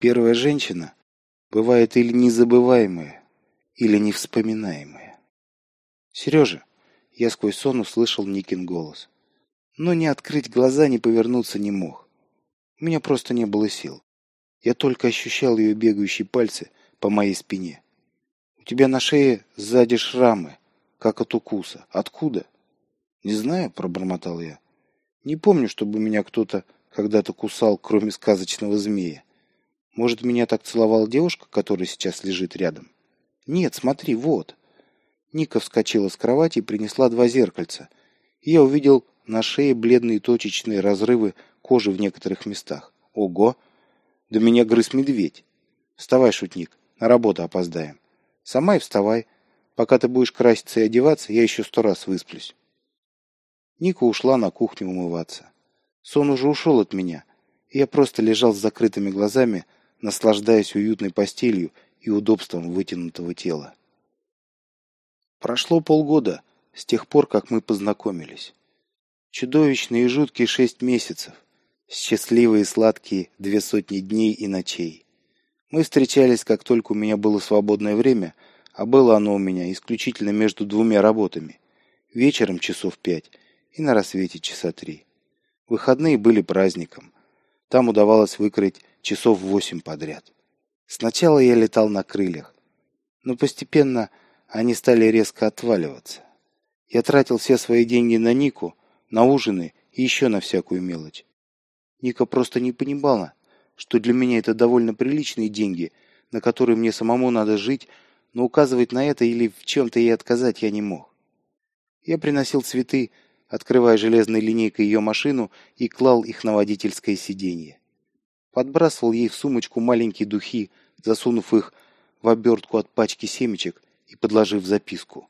Первая женщина бывает или незабываемая, или невспоминаемая. Сережа, я сквозь сон услышал Никин голос. Но не открыть глаза, не повернуться не мог. У меня просто не было сил. Я только ощущал ее бегающие пальцы по моей спине. У тебя на шее сзади шрамы, как от укуса. Откуда? Не знаю, пробормотал я. Не помню, чтобы меня кто-то когда-то кусал, кроме сказочного змея. Может, меня так целовала девушка, которая сейчас лежит рядом? Нет, смотри, вот. Ника вскочила с кровати и принесла два зеркальца. И я увидел на шее бледные точечные разрывы кожи в некоторых местах. Ого! Да меня грыз медведь. Вставай, шутник, на работу опоздаем. Сама и вставай. Пока ты будешь краситься и одеваться, я еще сто раз высплюсь. Ника ушла на кухню умываться. Сон уже ушел от меня, и я просто лежал с закрытыми глазами, наслаждаясь уютной постелью и удобством вытянутого тела. Прошло полгода с тех пор, как мы познакомились. Чудовищные и жуткие шесть месяцев, счастливые и сладкие две сотни дней и ночей. Мы встречались, как только у меня было свободное время, а было оно у меня исключительно между двумя работами. Вечером часов пять и на рассвете часа три. Выходные были праздником. Там удавалось выкроить часов восемь подряд. Сначала я летал на крыльях, но постепенно они стали резко отваливаться. Я тратил все свои деньги на Нику, на ужины и еще на всякую мелочь. Ника просто не понимала, что для меня это довольно приличные деньги, на которые мне самому надо жить, но указывать на это или в чем-то ей отказать я не мог. Я приносил цветы, открывая железной линейкой ее машину и клал их на водительское сиденье. Подбрасывал ей в сумочку маленькие духи, засунув их в обертку от пачки семечек и подложив записку.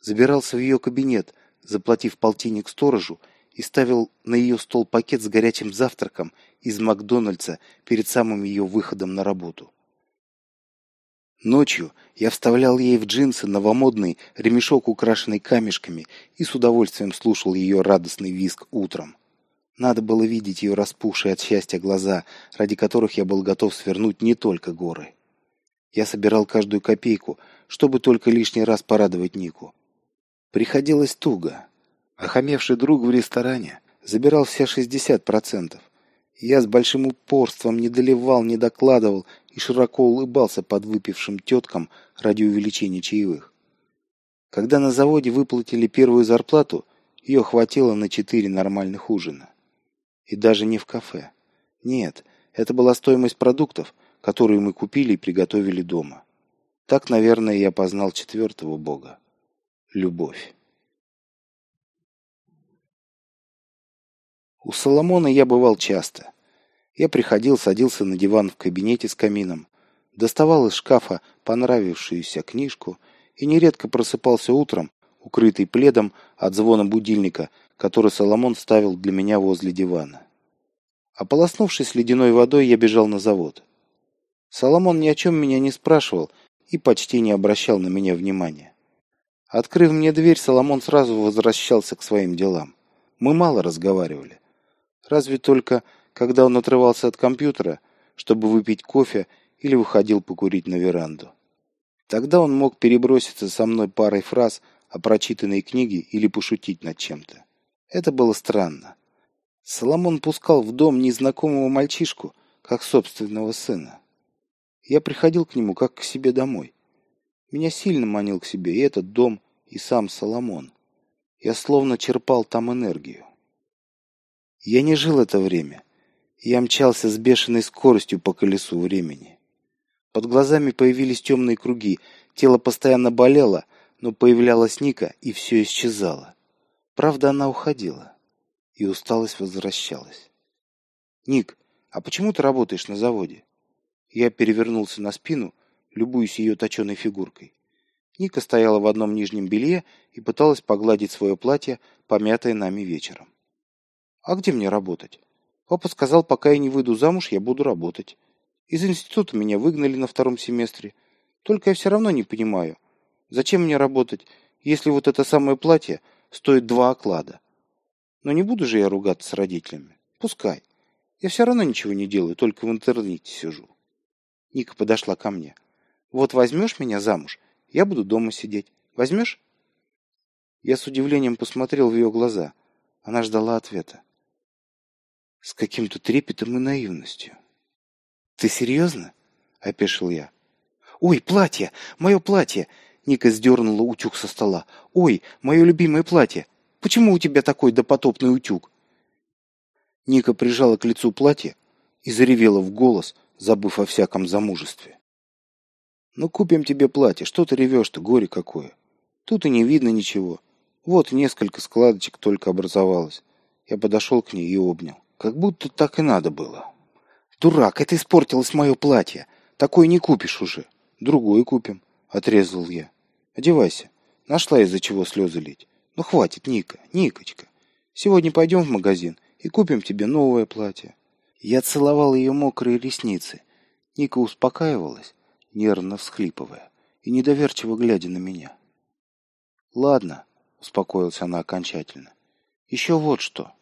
Забирался в ее кабинет, заплатив полтинник сторожу, и ставил на ее стол пакет с горячим завтраком из Макдональдса перед самым ее выходом на работу. Ночью я вставлял ей в джинсы новомодный ремешок, украшенный камешками, и с удовольствием слушал ее радостный визг утром. Надо было видеть ее распухшие от счастья глаза, ради которых я был готов свернуть не только горы. Я собирал каждую копейку, чтобы только лишний раз порадовать Нику. Приходилось туго. Охамевший друг в ресторане забирал все 60%. Я с большим упорством не доливал, не докладывал и широко улыбался под выпившим теткам ради увеличения чаевых. Когда на заводе выплатили первую зарплату, ее хватило на четыре нормальных ужина. И даже не в кафе. Нет, это была стоимость продуктов, которые мы купили и приготовили дома. Так, наверное, я познал четвертого бога — любовь. У Соломона я бывал часто. Я приходил, садился на диван в кабинете с камином, доставал из шкафа понравившуюся книжку и нередко просыпался утром, укрытый пледом от звона будильника, который Соломон ставил для меня возле дивана. Ополоснувшись ледяной водой, я бежал на завод. Соломон ни о чем меня не спрашивал и почти не обращал на меня внимания. Открыв мне дверь, Соломон сразу возвращался к своим делам. Мы мало разговаривали. Разве только, когда он отрывался от компьютера, чтобы выпить кофе или выходил покурить на веранду. Тогда он мог переброситься со мной парой фраз о прочитанной книге или пошутить над чем-то. Это было странно. Соломон пускал в дом незнакомого мальчишку, как собственного сына. Я приходил к нему, как к себе домой. Меня сильно манил к себе и этот дом, и сам Соломон. Я словно черпал там энергию. Я не жил это время. Я мчался с бешеной скоростью по колесу времени. Под глазами появились темные круги, тело постоянно болело, но появлялась Ника, и все исчезало. Правда, она уходила, и усталость возвращалась. «Ник, а почему ты работаешь на заводе?» Я перевернулся на спину, любуясь ее точеной фигуркой. Ника стояла в одном нижнем белье и пыталась погладить свое платье, помятое нами вечером. А где мне работать? Папа сказал, пока я не выйду замуж, я буду работать. Из института меня выгнали на втором семестре. Только я все равно не понимаю, зачем мне работать, если вот это самое платье стоит два оклада. Но не буду же я ругаться с родителями. Пускай. Я все равно ничего не делаю, только в интернете сижу. Ника подошла ко мне. «Вот возьмешь меня замуж, я буду дома сидеть. Возьмешь?» Я с удивлением посмотрел в ее глаза. Она ждала ответа. С каким-то трепетом и наивностью. «Ты серьезно?» — опешил я. «Ой, платье! Мое платье!» Ника сдернула утюг со стола. «Ой, мое любимое платье! Почему у тебя такой допотопный утюг?» Ника прижала к лицу платье и заревела в голос, забыв о всяком замужестве. «Ну, купим тебе платье, что ты ревешь-то, горе какое! Тут и не видно ничего. Вот несколько складочек только образовалось». Я подошел к ней и обнял. Как будто так и надо было. «Дурак, это испортилось мое платье. Такое не купишь уже. Другое купим», — отрезал я. «Одевайся. Нашла из-за чего слезы лить. Ну, хватит, Ника, Никочка. Сегодня пойдем в магазин и купим тебе новое платье». Я целовал ее мокрые ресницы. Ника успокаивалась, нервно всхлипывая и недоверчиво глядя на меня. «Ладно», — успокоилась она окончательно. «Еще вот что».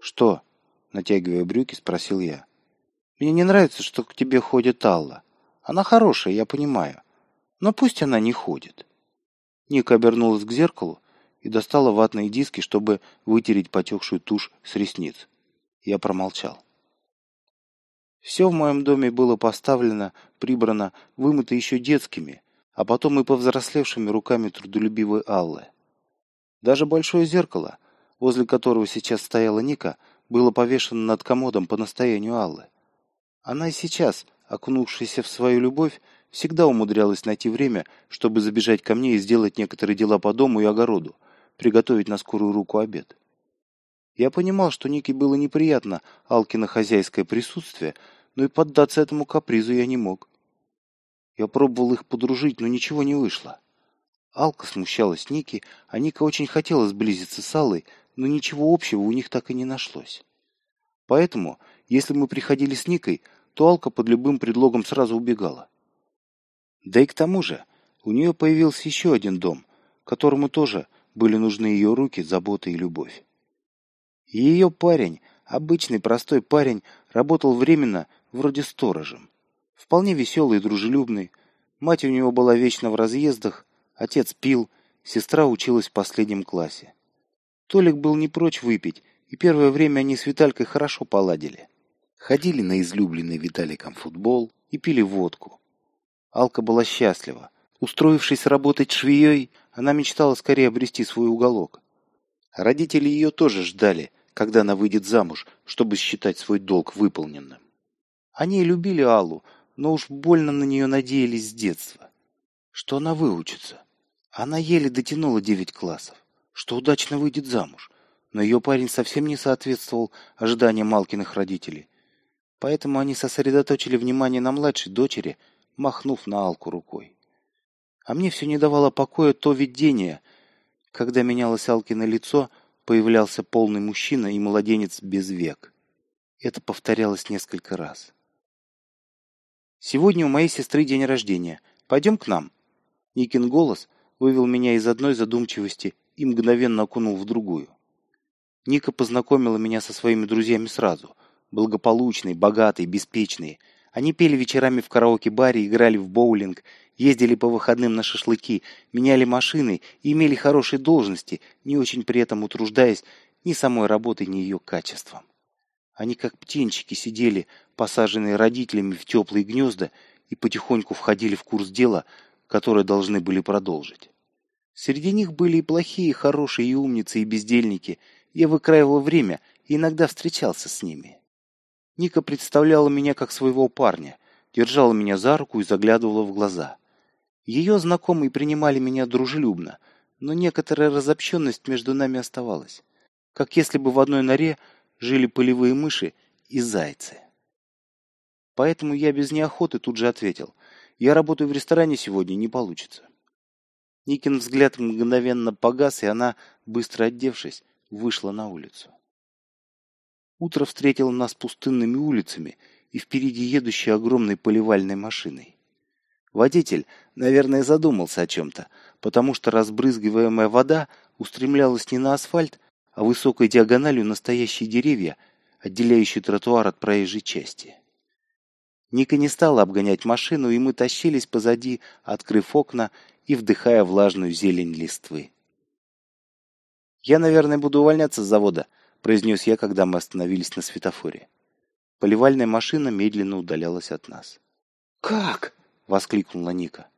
«Что?» — натягивая брюки, спросил я. «Мне не нравится, что к тебе ходит Алла. Она хорошая, я понимаю. Но пусть она не ходит». Ника обернулась к зеркалу и достала ватные диски, чтобы вытереть потекшую тушь с ресниц. Я промолчал. Все в моем доме было поставлено, прибрано, вымыто еще детскими, а потом и повзрослевшими руками трудолюбивой Аллы. Даже большое зеркало, возле которого сейчас стояла Ника, было повешено над комодом по настоянию Аллы. Она и сейчас, окунувшаяся в свою любовь, всегда умудрялась найти время, чтобы забежать ко мне и сделать некоторые дела по дому и огороду, приготовить на скорую руку обед. Я понимал, что Нике было неприятно Алкино хозяйское присутствие, но и поддаться этому капризу я не мог. Я пробовал их подружить, но ничего не вышло. Алка смущалась Ники, а Ника очень хотела сблизиться с Аллой, но ничего общего у них так и не нашлось. Поэтому, если мы приходили с Никой, то Алка под любым предлогом сразу убегала. Да и к тому же, у нее появился еще один дом, которому тоже были нужны ее руки, забота и любовь. Ее парень, обычный простой парень, работал временно вроде сторожем. Вполне веселый и дружелюбный. Мать у него была вечно в разъездах, отец пил, сестра училась в последнем классе. Толик был не прочь выпить, и первое время они с Виталькой хорошо поладили. Ходили на излюбленный Виталиком футбол и пили водку. Алка была счастлива. Устроившись работать швеей, она мечтала скорее обрести свой уголок. Родители ее тоже ждали, когда она выйдет замуж, чтобы считать свой долг выполненным. Они любили Аллу, но уж больно на нее надеялись с детства. Что она выучится. Она еле дотянула девять классов, что удачно выйдет замуж, но ее парень совсем не соответствовал ожиданиям Малкиных родителей. Поэтому они сосредоточили внимание на младшей дочери, махнув на Алку рукой. А мне все не давало покоя то видение, когда менялось Алкино лицо, появлялся полный мужчина и младенец без век. Это повторялось несколько раз. «Сегодня у моей сестры день рождения. Пойдем к нам». Никин голос вывел меня из одной задумчивости и мгновенно окунул в другую. Ника познакомила меня со своими друзьями сразу. Благополучные, богатые, беспечные. Они пели вечерами в караоке-баре, играли в боулинг ездили по выходным на шашлыки, меняли машины и имели хорошие должности, не очень при этом утруждаясь ни самой работой, ни ее качеством. Они как птенчики сидели, посаженные родителями в теплые гнезда, и потихоньку входили в курс дела, которое должны были продолжить. Среди них были и плохие, и хорошие, и умницы, и бездельники. Я выкраивал время и иногда встречался с ними. Ника представляла меня как своего парня, держала меня за руку и заглядывала в глаза. Ее знакомые принимали меня дружелюбно, но некоторая разобщенность между нами оставалась, как если бы в одной норе жили полевые мыши и зайцы. Поэтому я без неохоты тут же ответил, я работаю в ресторане сегодня, не получится. Никин взгляд мгновенно погас, и она, быстро одевшись, вышла на улицу. Утро встретило нас пустынными улицами и впереди едущей огромной поливальной машиной. Водитель, наверное, задумался о чем-то, потому что разбрызгиваемая вода устремлялась не на асфальт, а высокой диагональю настоящие деревья, отделяющие тротуар от проезжей части. Ника не стала обгонять машину, и мы тащились позади, открыв окна и вдыхая влажную зелень листвы. «Я, наверное, буду увольняться с завода», — произнес я, когда мы остановились на светофоре. Поливальная машина медленно удалялась от нас. «Как?» — воскликнула Ника.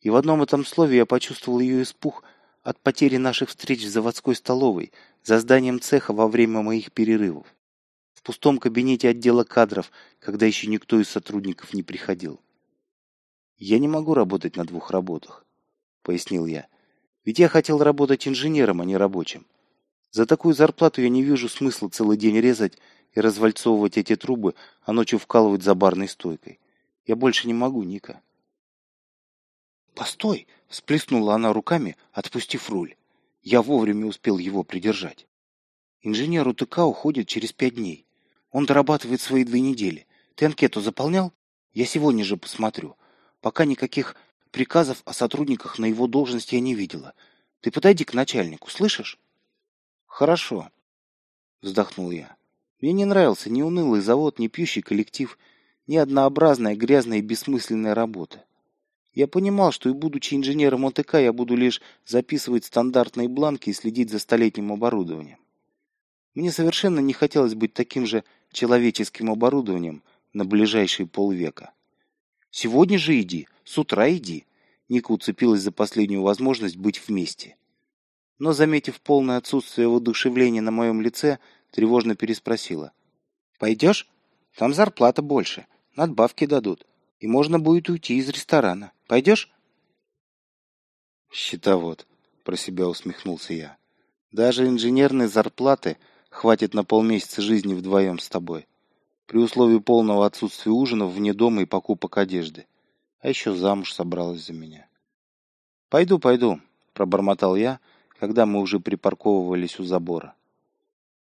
И в одном этом слове я почувствовал ее испуг от потери наших встреч в заводской столовой, за зданием цеха во время моих перерывов в пустом кабинете отдела кадров, когда еще никто из сотрудников не приходил. «Я не могу работать на двух работах», — пояснил я. «Ведь я хотел работать инженером, а не рабочим. За такую зарплату я не вижу смысла целый день резать и развальцовывать эти трубы, а ночью вкалывать за барной стойкой. Я больше не могу, Ника». «Постой!» — всплеснула она руками, отпустив руль. Я вовремя успел его придержать. Инженер УТК уходит через пять дней. Он дорабатывает свои две недели. Ты анкету заполнял? Я сегодня же посмотрю. Пока никаких приказов о сотрудниках на его должности я не видела. Ты подойди к начальнику, слышишь? Хорошо, вздохнул я. Мне не нравился ни унылый завод, ни пьющий коллектив, ни однообразная грязная и бессмысленная работа. Я понимал, что и будучи инженером ОТК, я буду лишь записывать стандартные бланки и следить за столетним оборудованием. Мне совершенно не хотелось быть таким же человеческим оборудованием на ближайшие полвека. «Сегодня же иди, с утра иди!» Ника уцепилась за последнюю возможность быть вместе. Но, заметив полное отсутствие воодушевления на моем лице, тревожно переспросила. «Пойдешь? Там зарплата больше, надбавки дадут, и можно будет уйти из ресторана. Пойдешь?» «Счетовод», — про себя усмехнулся я. «Даже инженерной зарплаты — Хватит на полмесяца жизни вдвоем с тобой. При условии полного отсутствия ужинов вне дома и покупок одежды. А еще замуж собралась за меня. «Пойду, пойду», — пробормотал я, когда мы уже припарковывались у забора.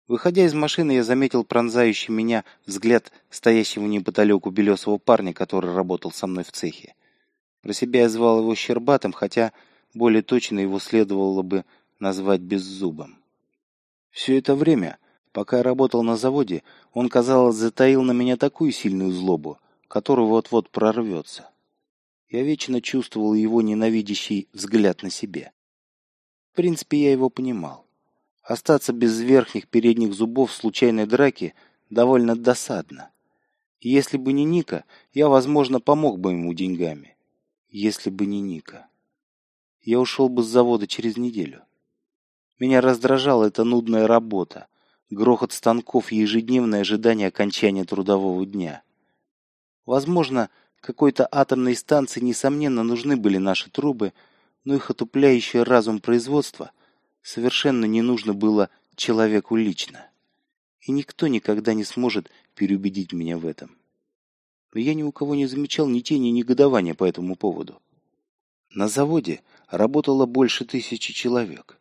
Выходя из машины, я заметил пронзающий меня взгляд стоящего неподалеку белесого парня, который работал со мной в цехе. Про себя я звал его Щербатым, хотя более точно его следовало бы назвать Беззубом. Все это время, пока я работал на заводе, он, казалось, затаил на меня такую сильную злобу, которая вот-вот прорвется. Я вечно чувствовал его ненавидящий взгляд на себе. В принципе, я его понимал. Остаться без верхних передних зубов в случайной драке довольно досадно. Если бы не Ника, я, возможно, помог бы ему деньгами. Если бы не Ника. Я ушел бы с завода через неделю. Меня раздражала эта нудная работа, грохот станков и ежедневное ожидание окончания трудового дня. Возможно, какой-то атомной станции, несомненно, нужны были наши трубы, но их отупляющее разум производства совершенно не нужно было человеку лично. И никто никогда не сможет переубедить меня в этом. Но я ни у кого не замечал ни тени негодования по этому поводу. На заводе работало больше тысячи человек.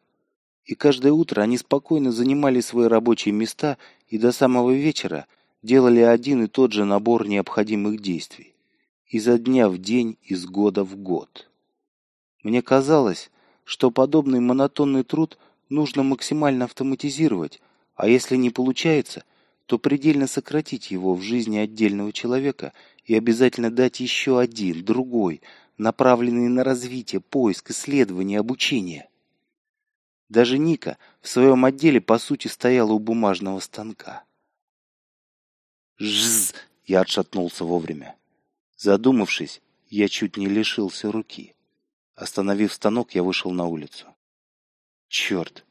И каждое утро они спокойно занимали свои рабочие места и до самого вечера делали один и тот же набор необходимых действий. Изо дня в день, из года в год. Мне казалось, что подобный монотонный труд нужно максимально автоматизировать, а если не получается, то предельно сократить его в жизни отдельного человека и обязательно дать еще один, другой, направленный на развитие, поиск, исследование, обучение. Даже Ника в своем отделе, по сути, стояла у бумажного станка. Жз! Я отшатнулся вовремя. Задумавшись, я чуть не лишился руки. Остановив станок, я вышел на улицу. Черт!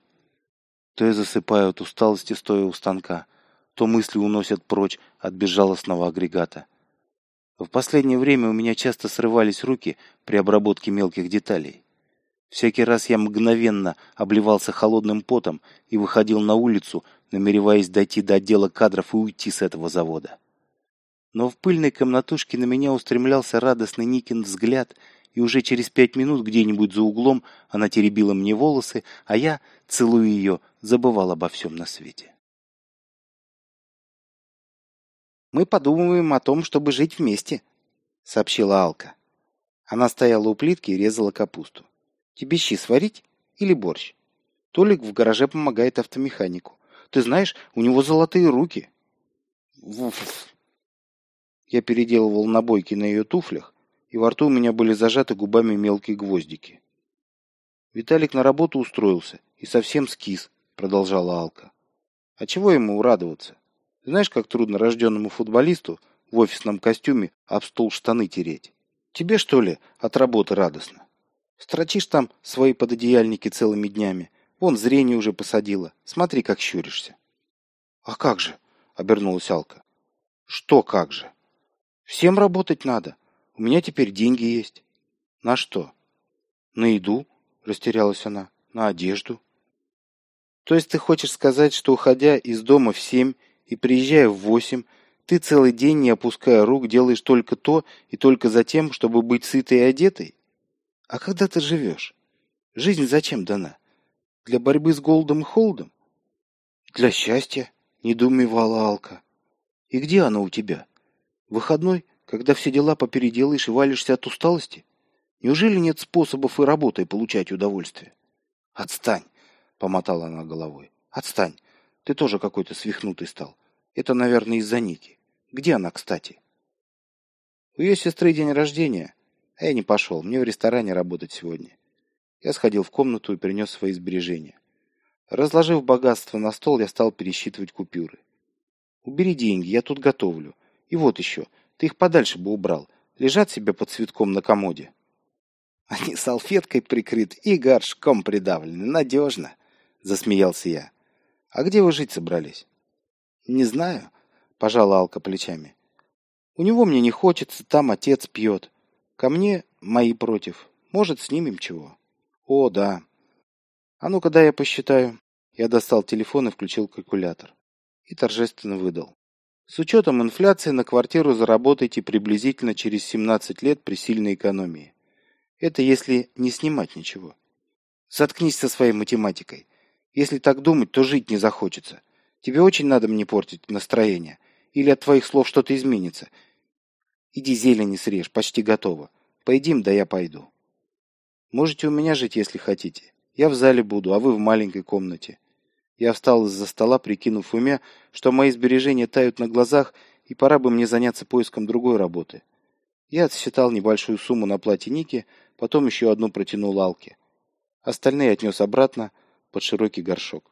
То я засыпаю от усталости, стоя у станка, то мысли уносят прочь от безжалостного агрегата. В последнее время у меня часто срывались руки при обработке мелких деталей. Всякий раз я мгновенно обливался холодным потом и выходил на улицу, намереваясь дойти до отдела кадров и уйти с этого завода. Но в пыльной комнатушке на меня устремлялся радостный Никин взгляд, и уже через пять минут где-нибудь за углом она теребила мне волосы, а я, целуя ее, забывал обо всем на свете. «Мы подумываем о том, чтобы жить вместе», — сообщила Алка. Она стояла у плитки и резала капусту. Тебе щи сварить или борщ? Толик в гараже помогает автомеханику. Ты знаешь, у него золотые руки. Вуф. Я переделывал набойки на ее туфлях, и во рту у меня были зажаты губами мелкие гвоздики. Виталик на работу устроился и совсем скис, продолжала Алка. А чего ему радоваться? Знаешь, как трудно рожденному футболисту в офисном костюме об стол штаны тереть? Тебе, что ли, от работы радостно? Строчишь там свои пододеяльники целыми днями. Вон зрение уже посадила. Смотри, как щуришься. А как же? Обернулась Алка. Что как же? Всем работать надо. У меня теперь деньги есть. На что? На еду, растерялась она. На одежду. То есть ты хочешь сказать, что уходя из дома в семь и приезжая в восемь, ты целый день, не опуская рук, делаешь только то и только за тем, чтобы быть сытой и одетой? А когда ты живешь? Жизнь зачем дана? Для борьбы с голодом и холодом? Для счастья, недоумевала Алка. И где оно у тебя? Выходной, когда все дела попеределаешь и валишься от усталости? Неужели нет способов и работой получать удовольствие? Отстань, помотала она головой. Отстань. Ты тоже какой-то свихнутый стал. Это, наверное, из-за Ники. Где она, кстати? У ее сестры день рождения. А я не пошел, мне в ресторане работать сегодня. Я сходил в комнату и принес свои сбережения. Разложив богатство на стол, я стал пересчитывать купюры. Убери деньги, я тут готовлю. И вот еще, ты их подальше бы убрал. Лежат себе под цветком на комоде. Они салфеткой прикрыты и горшком придавлены. Надежно, засмеялся я. А где вы жить собрались? Не знаю, пожала Алка плечами. У него мне не хочется, там отец пьет. Ко мне мои против. Может, снимем чего? О, да. А ну-ка, я посчитаю. Я достал телефон и включил калькулятор. И торжественно выдал. С учетом инфляции на квартиру заработаете приблизительно через 17 лет при сильной экономии. Это если не снимать ничего. Заткнись со своей математикой. Если так думать, то жить не захочется. Тебе очень надо мне портить настроение. Или от твоих слов что-то изменится. Иди зелень срежь, почти готово. Поедим, да я пойду. Можете у меня жить, если хотите. Я в зале буду, а вы в маленькой комнате. Я встал из-за стола, прикинув в уме, что мои сбережения тают на глазах, и пора бы мне заняться поиском другой работы. Я отсчитал небольшую сумму на платье Ники, потом еще одну протянул Алке. Остальные отнес обратно под широкий горшок.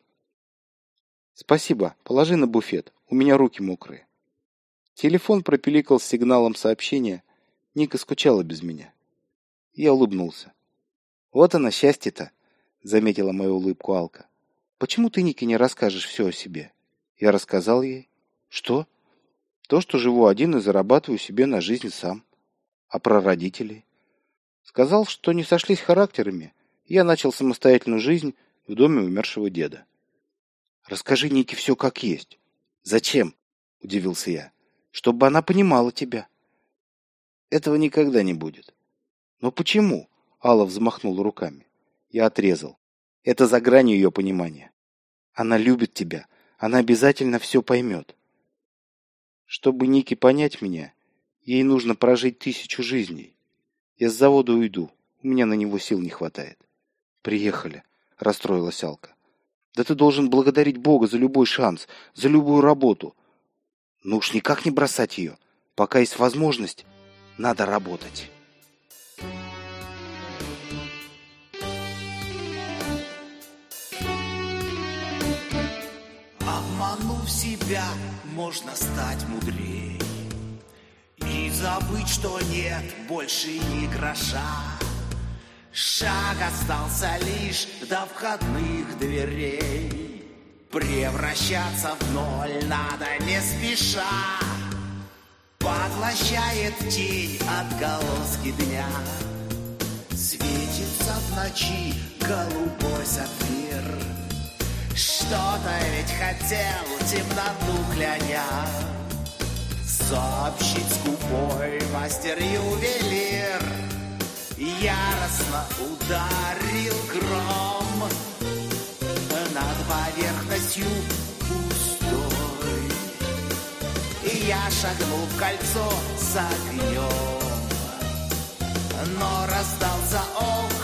«Спасибо, положи на буфет, у меня руки мокрые». Телефон пропиликал с сигналом сообщения. Ника скучала без меня. Я улыбнулся. «Вот оно, счастье-то!» — заметила мою улыбку Алка. «Почему ты Нике не расскажешь все о себе?» Я рассказал ей. «Что?» «То, что живу один и зарабатываю себе на жизнь сам. А про родителей?» Сказал, что не сошлись характерами. Я начал самостоятельную жизнь в доме умершего деда. «Расскажи Нике все как есть». «Зачем?» – удивился я чтобы она понимала тебя. Этого никогда не будет. Но почему? Алла взмахнула руками. Я отрезал. Это за гранью ее понимания. Она любит тебя. Она обязательно все поймет. Чтобы Нике понять меня, ей нужно прожить тысячу жизней. Я с завода уйду. У меня на него сил не хватает. Приехали, расстроилась Алка. Да ты должен благодарить Бога за любой шанс, за любую работу. Ну уж никак не бросать ее. Пока есть возможность, надо работать. Себя, можно стать мудрее И забыть, что нет больше ни гроша. Шаг остался лишь до входных дверей. Превращаться в ноль надо не спеша. Поглощает тень отголоски дня. Светится в ночи голубой сапфир Что-то ведь хотел темноту кляня Сообщить скупой мастер-ювелир Яростно ударил гром над поверхностью пустой. И я шагнул в кольцо с огнем, но раздался он.